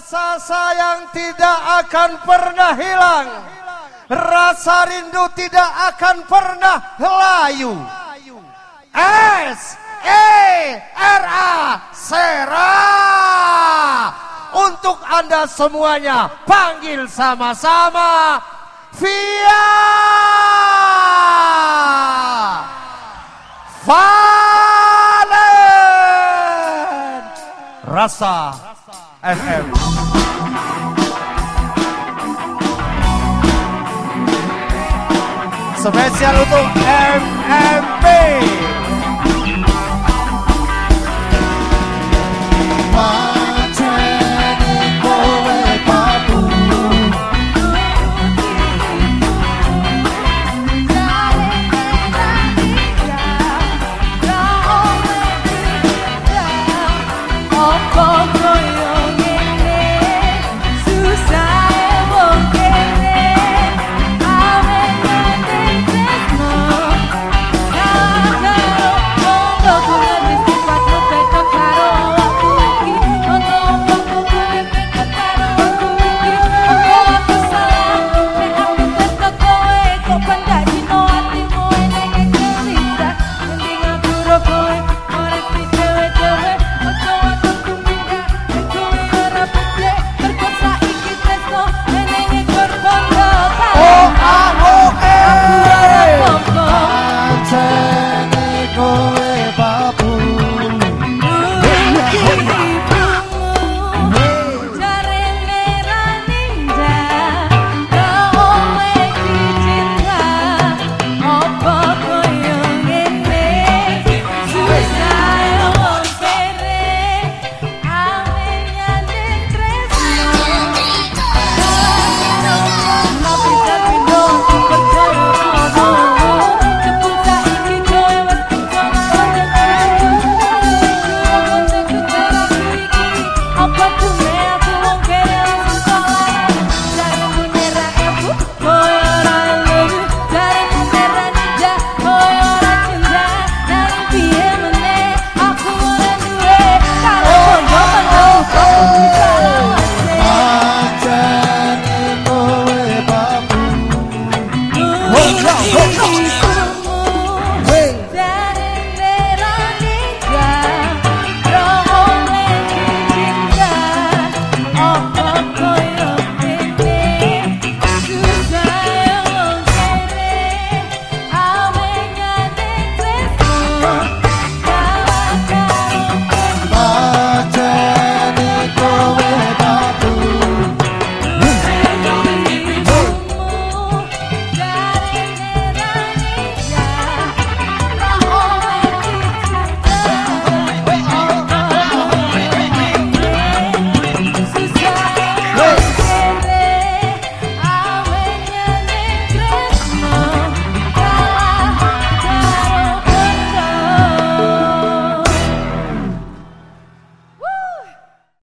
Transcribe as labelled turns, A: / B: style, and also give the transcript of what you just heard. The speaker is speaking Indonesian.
A: Rasa sayang tidak akan pernah hilang. Rasa rindu tidak akan pernah layu. S E R A Sera untuk Anda semuanya panggil sama-sama Via Valen Rasa FM Spesial untuk MMP